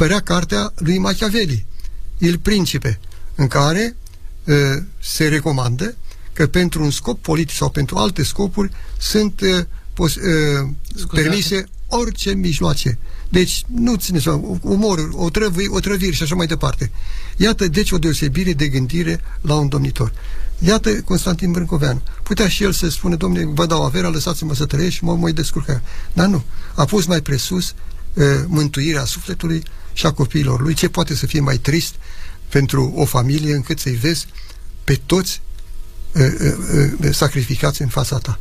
apărea cartea lui Machiavelli, Il Principe, în care uh, se recomandă că pentru un scop politic sau pentru alte scopuri sunt uh, pos, uh, permise orice mijloace. Deci, nu țineți umor, o, trăvi, o trăvire și așa mai departe. Iată, deci, o deosebire de gândire la un domnitor. Iată Constantin Brâncoveanu. Putea și el să spună, domnule, vă dau averea, lăsați-mă să trăiesc și mă mai descurca. Dar nu. A pus mai presus uh, mântuirea sufletului și a copiilor lui. Ce poate să fie mai trist pentru o familie încât să-i vezi pe toți uh, uh, uh, sacrificați în fața ta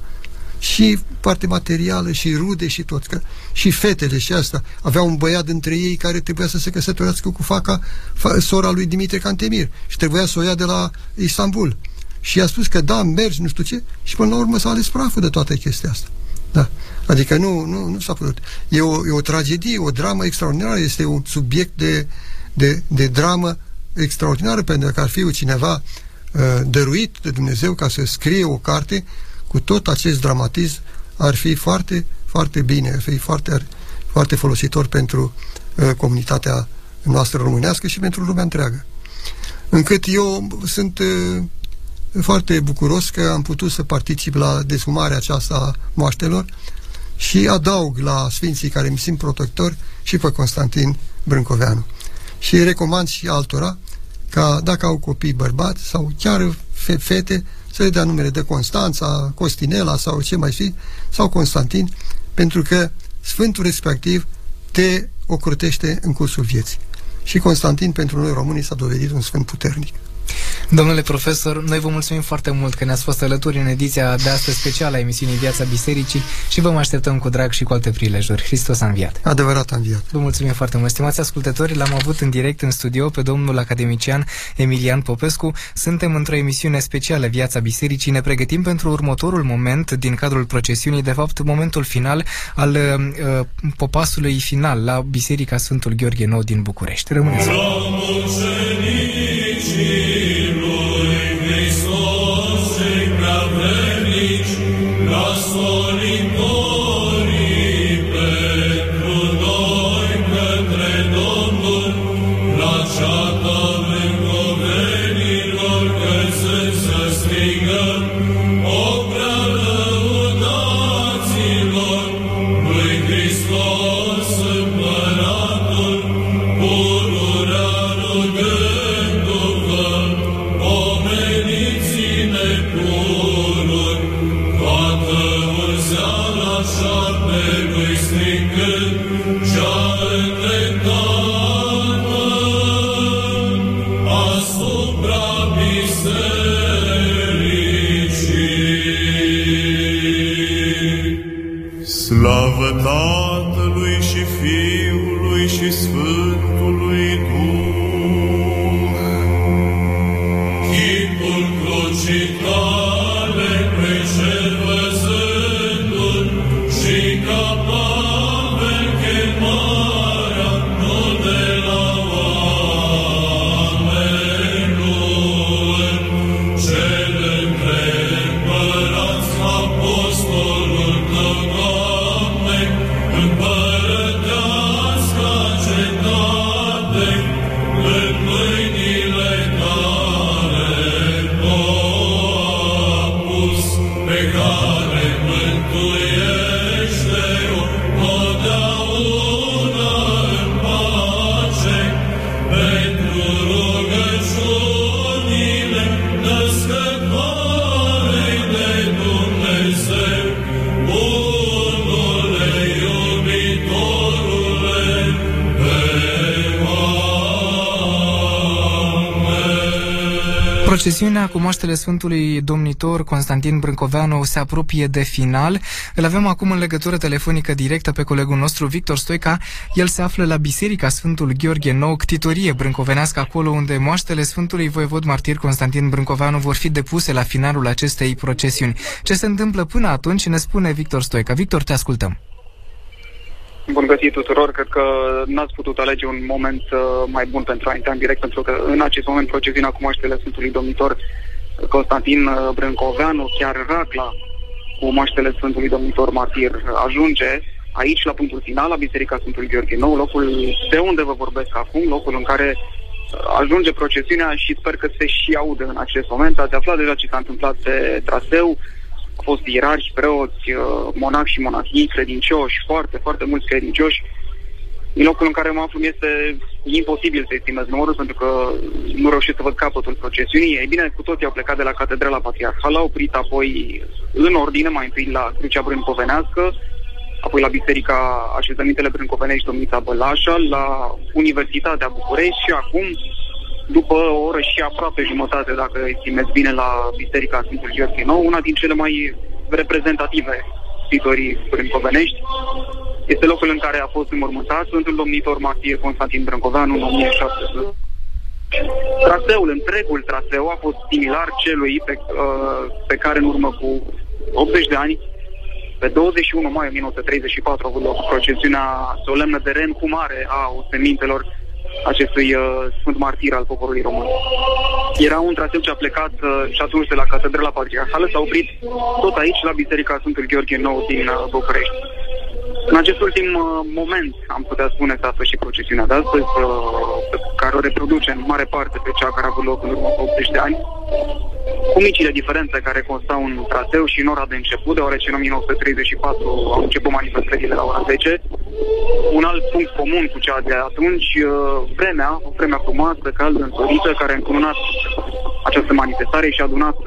și parte materială, și rude, și tot. Că, și fetele și asta. Avea un băiat dintre ei care trebuia să se căsătorească cu faca, fa, sora lui Dimitrie Cantemir și trebuia să o ia de la Istanbul. Și i-a spus că da, mergi, nu știu ce, și până la urmă s-a ales praful de toată chestia asta. Da. Adică nu, nu, nu s-a putut. E o, e o tragedie, o dramă extraordinară, este un subiect de, de, de dramă extraordinară, pentru că ar fi cineva uh, dăruit de Dumnezeu ca să scrie o carte cu tot acest dramatism ar fi foarte, foarte bine, ar fi foarte, foarte folositor pentru uh, comunitatea noastră românească și pentru lumea întreagă. Încât eu sunt uh, foarte bucuros că am putut să particip la dezumarea aceasta a moaștelor și adaug la Sfinții care mi simt protectori și pe Constantin Brâncoveanu. Și recomand și altora ca dacă au copii bărbați sau chiar fete să le dea numele de Constanța, Costinela sau ce mai fi, sau Constantin, pentru că Sfântul respectiv te ocrotește în cursul vieții. Și Constantin pentru noi românii s-a dovedit un sfânt puternic. Domnule profesor, noi vă mulțumim foarte mult că ne-ați fost alături în ediția de astăzi specială a emisiunii Viața Bisericii și vă mai așteptăm cu drag și cu alte prilejuri. Hristos a înviat. Adevărat a înviat. Vă mulțumim foarte mult. Stimați ascultători, l-am avut în direct în studio pe domnul academician Emilian Popescu. Suntem într-o emisiune specială Viața Bisericii. Ne pregătim pentru următorul moment din cadrul procesiunii, de fapt momentul final al uh, popasului final la Biserica Sfântul Gheorghe Nou din București. Rămâneți! Procesiunea cu moaștele Sfântului Domnitor Constantin Brâncoveanu se apropie de final. Îl avem acum în legătură telefonică directă pe colegul nostru Victor Stoica. El se află la Biserica Sfântul Gheorghe Nou, ctitorie brâncovenească, acolo unde moaștele Sfântului Voievod Martir Constantin Brâncoveanu vor fi depuse la finalul acestei procesiuni. Ce se întâmplă până atunci ne spune Victor Stoica. Victor, te ascultăm. Bun găsit tuturor, cred că n-ați putut alege un moment uh, mai bun pentru a intra în direct, pentru că în acest moment procesiunea cu moaștele Sfântului Domnitor Constantin uh, Brâncoveanu, chiar Racla cu moaștele Sfântului Domnitor Martir ajunge aici, la punctul final, la Biserica Sfântului Gheorghe Nou, locul de unde vă vorbesc acum, locul în care ajunge procesiunea și sper că se și aude în acest moment. Ați aflat deja ce s-a întâmplat pe traseu, au fost ierarhi, preoți, monahi și monahii, credincioși, foarte, foarte mulți credincioși, în locul în care mă aflu este imposibil să estimez numărul pentru că nu reușesc să văd capătul procesiunii. Ei bine, cu toții au plecat de la Catedrala Patriarhală, au oprit apoi în ordine, mai întâi la Crucea Brâncovenească, apoi la Biserica Așezămintele Brâncovenești Domnița Bălașa, la Universitatea București și acum, după o oră și aproape jumătate, dacă estimez bine, la Biserica Sfântul Gheorghe Nou, una din cele mai reprezentative scritorii brâncovenești, este locul în care a fost înmormântat Sfântul Domnitor Martir Constantin Brâncoveanu în 1700. Traseul, întregul traseu a fost similar celui pe, uh, pe care în urmă cu 80 de ani, pe 21 mai 1934 a avut loc procesiunea solemnă de reîncumare a osemintelor acestui uh, Sfânt Martir al poporului român. Era un traseu ce a plecat uh, și atunci de la Catedrala Patriarhală, s-a oprit tot aici, la Biserica Sfântul Gheorghe Nou din uh, București. În acest ultim uh, moment, am putea spune, s-a sfârșit procesiunea de astăzi, uh, care o reproduce în mare parte pe cea care a avut loc în urmă 80 de ani, cu micile diferențe care constau în traseu și în ora de început, deoarece în 1934 au început manifestările la ora 10. Un alt punct comun cu cea de atunci, uh, vremea, o vremea frumoasă, caldă, însorită, care a încununat această manifestare și a adunat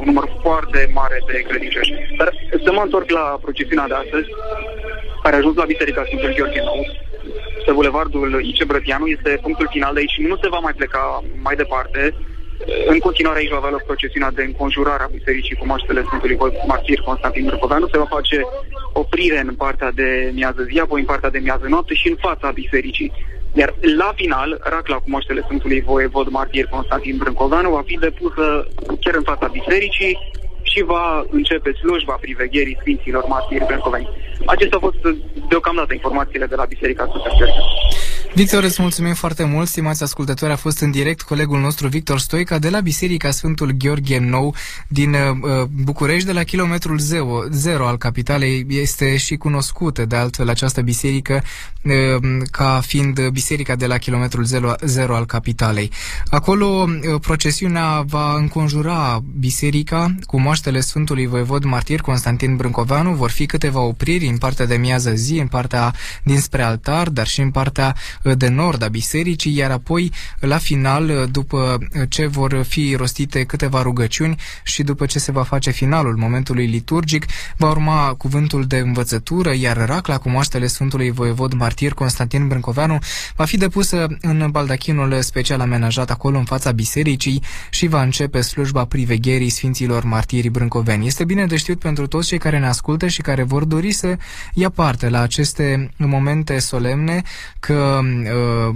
un număr foarte mare de credincioși. Dar să mă întorc la procesiunea de astăzi, care a ajuns la Biserica Sfântul Gheorghe Nou, pe bulevardul Ice Brătianu, este punctul final de aici. Nu se va mai pleca mai departe. În continuare aici va avea loc procesiunea de înconjurare a bisericii cu moaștele Sfântului Martir Constantin Brăcoveanu. Se va face oprire în partea de miază zi, apoi în partea de miază noapte și în fața bisericii. Iar la final, racla cu moaștele Sfântului Voievod Martir Constantin Brâncoveanu va fi depusă chiar în fața bisericii, și va începe slujba privegherii Sfinților Martiri Brâncoveni. Acestea au fost deocamdată informațiile de la Biserica Sfânta Gheorghe. Victor, îți mulțumim foarte mult, stimați ascultători. A fost în direct colegul nostru Victor Stoica de la Biserica Sfântul Gheorghe Nou din uh, București, de la kilometrul 0, 0 al capitalei. Este și cunoscută de altfel această biserică uh, ca fiind biserica de la kilometrul 0, 0 al capitalei. Acolo uh, procesiunea va înconjura biserica cu moaștele Sfântului Voivod Martir Constantin Brâncoveanu. Vor fi câteva opriri în partea de miază zi, în partea dinspre altar, dar și în partea de nord a bisericii, iar apoi, la final, după ce vor fi rostite câteva rugăciuni și după ce se va face finalul momentului liturgic, va urma cuvântul de învățătură, iar racla cu moaștele Sfântului Voievod Martir Constantin Brâncoveanu va fi depusă în baldachinul special amenajat acolo în fața bisericii și va începe slujba privegherii Sfinților Martiri Brâncoveni. Este bine de știut pentru toți cei care ne ascultă și care vor dori să ia parte la aceste momente solemne că uh,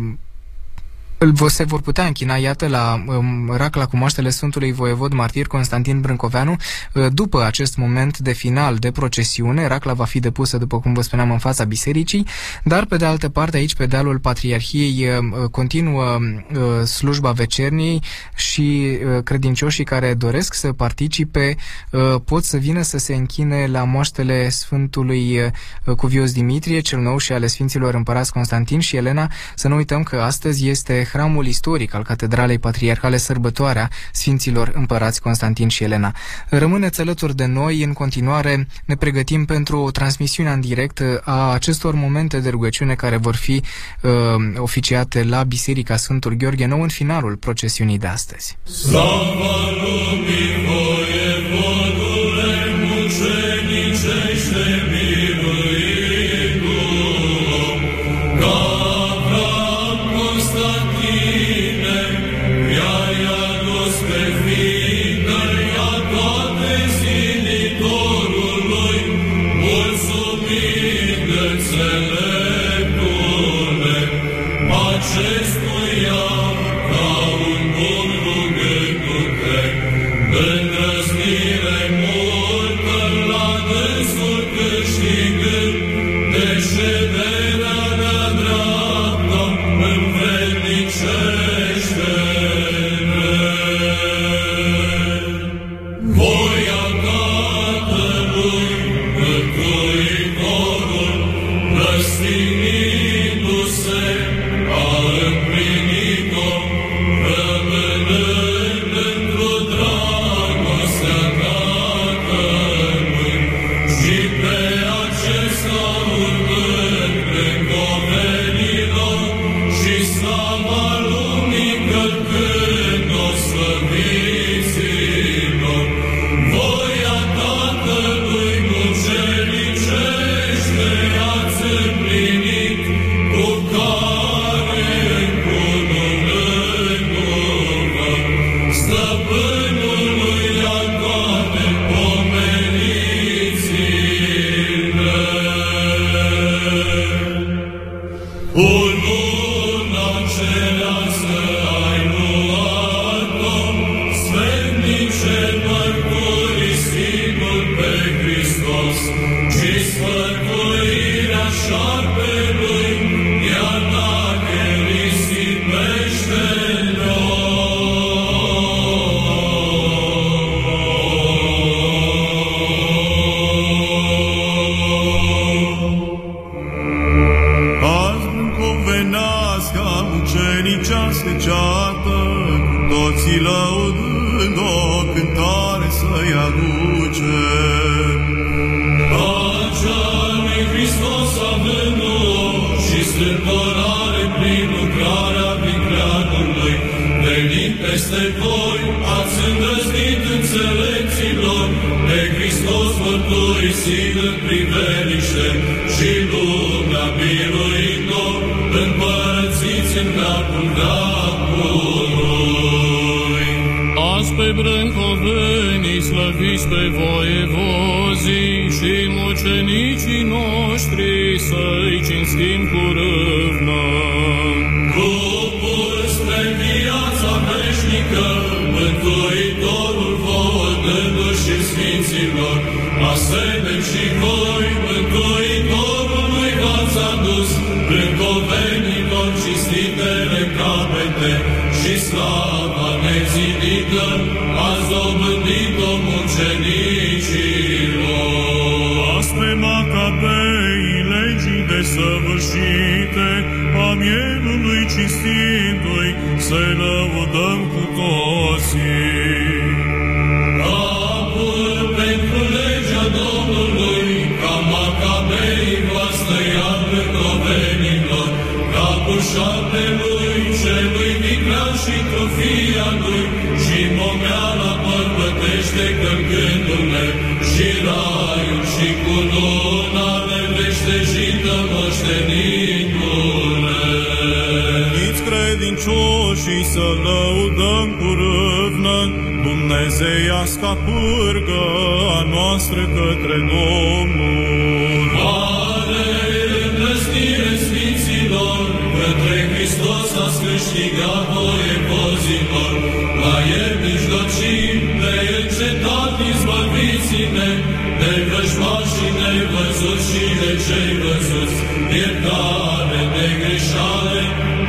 se vor putea închina, iată, la um, racla cu moaștele Sfântului Voievod Martir Constantin Brâncoveanu. Uh, după acest moment de final de procesiune, racla va fi depusă, după cum vă spuneam, în fața bisericii, dar pe de altă parte, aici, pe dealul Patriarhiei, uh, uh continuă uh, slujba vecerniei și uh, credincioșii care doresc să participe uh, pot să vină să se închine la moaștele Sfântului uh, Cuvios Dimitrie, cel nou și ale Sfinților Împărați Constantin și Elena. Să nu uităm că astăzi este hramul istoric al Catedralei Patriarhale Sărbătoarea Sfinților Împărați Constantin și Elena. Rămâneți alături de noi, în continuare ne pregătim pentru o transmisiune în direct a acestor momente de rugăciune care vor fi uh, oficiate la Biserica Sfântul Gheorghe Nou în finalul procesiunii de astăzi. Slavă lumii voie, Răstignindu-se dulceată, toți lăudând o cântare să-i aducem. Pacea lui Hristos avem noi și sărbărare prin lucrarea prin creacului, venind peste voi, ați îndrăznit înțelepților, pe Hristos mărturisit în priveliște și brâncovenii, slăviți pe voievozii și mucenicii noștri, să-i cinstim cu râvnă. Cu spre viața veșnică, credincioșii să lăudăm cu râvnă Dumnezeiasca pârgă a noastră către Domnul. câștigat voie pozilor, la el mijlocim, de încetat izbăviți-ne, de vrăjmașii nevăzuți și de cei văzuți, iertare de greșale,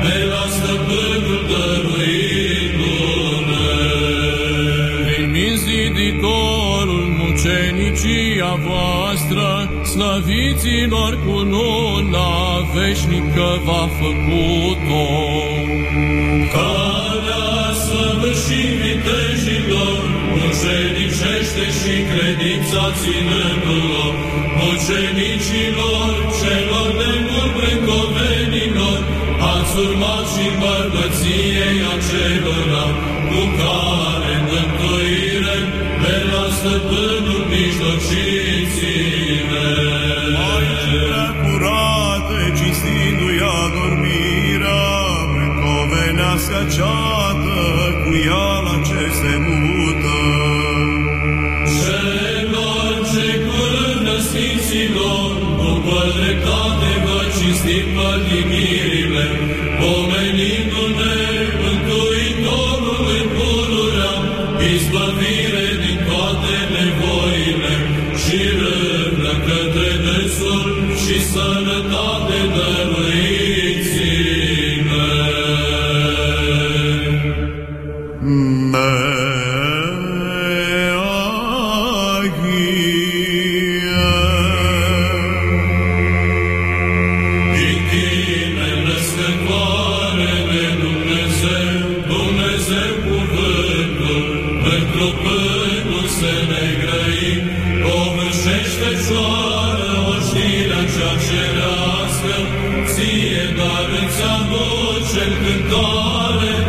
de la stăpânul dăruindu-ne. Primiți ziditorul mucenicia voastră, slăviților cu nuna veșnică va făcut-o. Calea săvârșimitei și lor, mucenicește și credința ținetelor, mucenicilor, celor de mult precovenilor, ați urmat și bărbăției acelora, cu care mântuire de la stăpânul mijlocii. Vestea ceată cu ea la ce se mută. Celor ce curând Sfinților, după dreptate vă cinstim pătimirile, pomenindu-ne Mântuitorul în pururea, izbăvire din toate nevoile și râvnă către desul și sănătate dăruire. cântare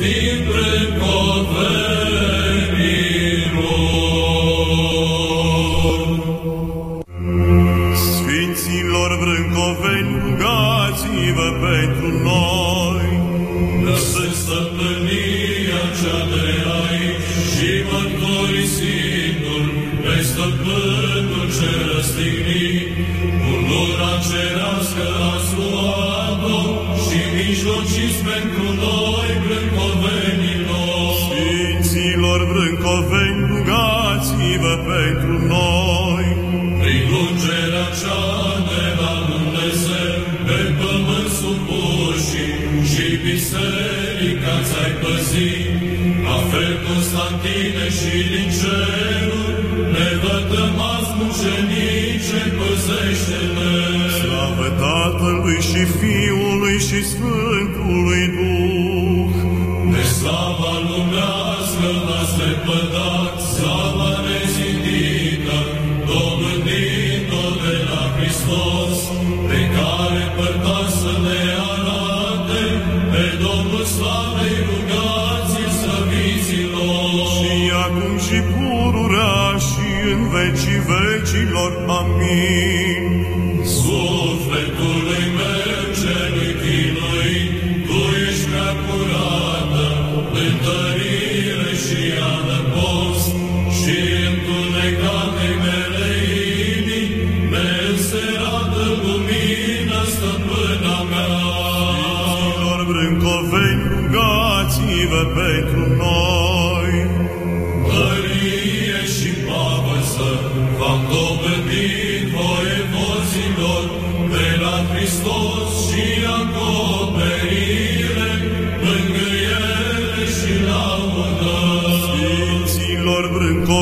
fi biserica ți-ai păzit, la fel Constantine și din ceruri, ne vătămați mucenice, păzește-ne. Slavă Tatălui și Fiului și Sfântului și pururea și în vecii vecilor. Amin.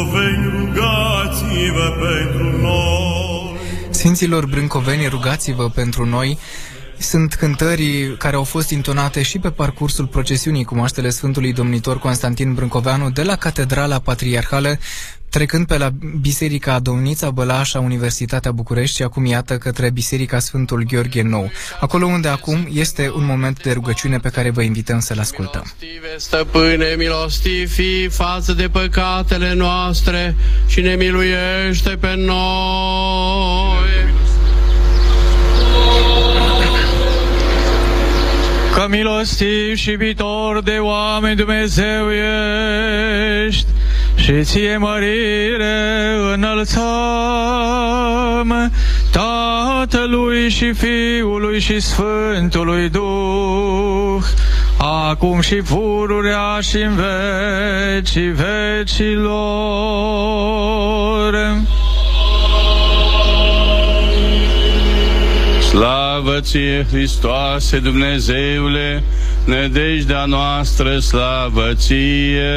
Brâncoveni, rugați-vă pentru noi. Sfinților brâncoveni, rugați-vă pentru noi. Sunt cântări care au fost intonate și pe parcursul procesiunii cu moaștele Sfântului Domnitor Constantin Brâncoveanu de la Catedrala Patriarhală, trecând pe la Biserica Domnița Bălașa, Universitatea București și acum iată către Biserica Sfântul Gheorghe Nou, acolo unde acum este un moment de rugăciune pe care vă invităm să-l ascultăm. Milostive, stăpâne, milostiv fi față de păcatele noastre și ne miluiește pe noi. Că milostiv și iubitor de oameni Dumnezeu ești și ție mărire înălțăm Tatălui și Fiului și Sfântului Duh, acum și pururea și în vecii vecilor. Slavă ție, Hristoase, Dumnezeule, nădejdea noastră, slavă ție!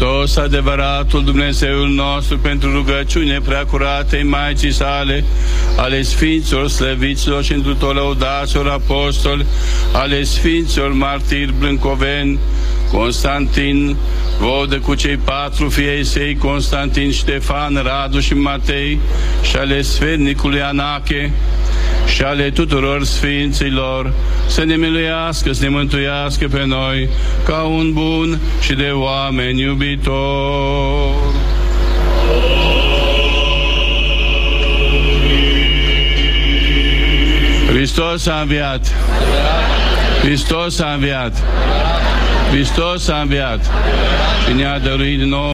Hristos, adevăratul Dumnezeul nostru, pentru rugăciune preacuratei Maicii sale, ale Sfinților slăviților și întrutor lăudaților apostoli, ale Sfinților martiri blâncoveni, Constantin, vodă cu cei patru fiei săi, Constantin, Ștefan, Radu și Matei, și ale Sfetnicului Anache, și ale tuturor sfinților, să ne miluiască, să ne mântuiască pe noi, ca un bun și de oameni iubitor. Hristos a înviat! Hristos a înviat! Hristos a înviat! Și ne-a dăruit nouă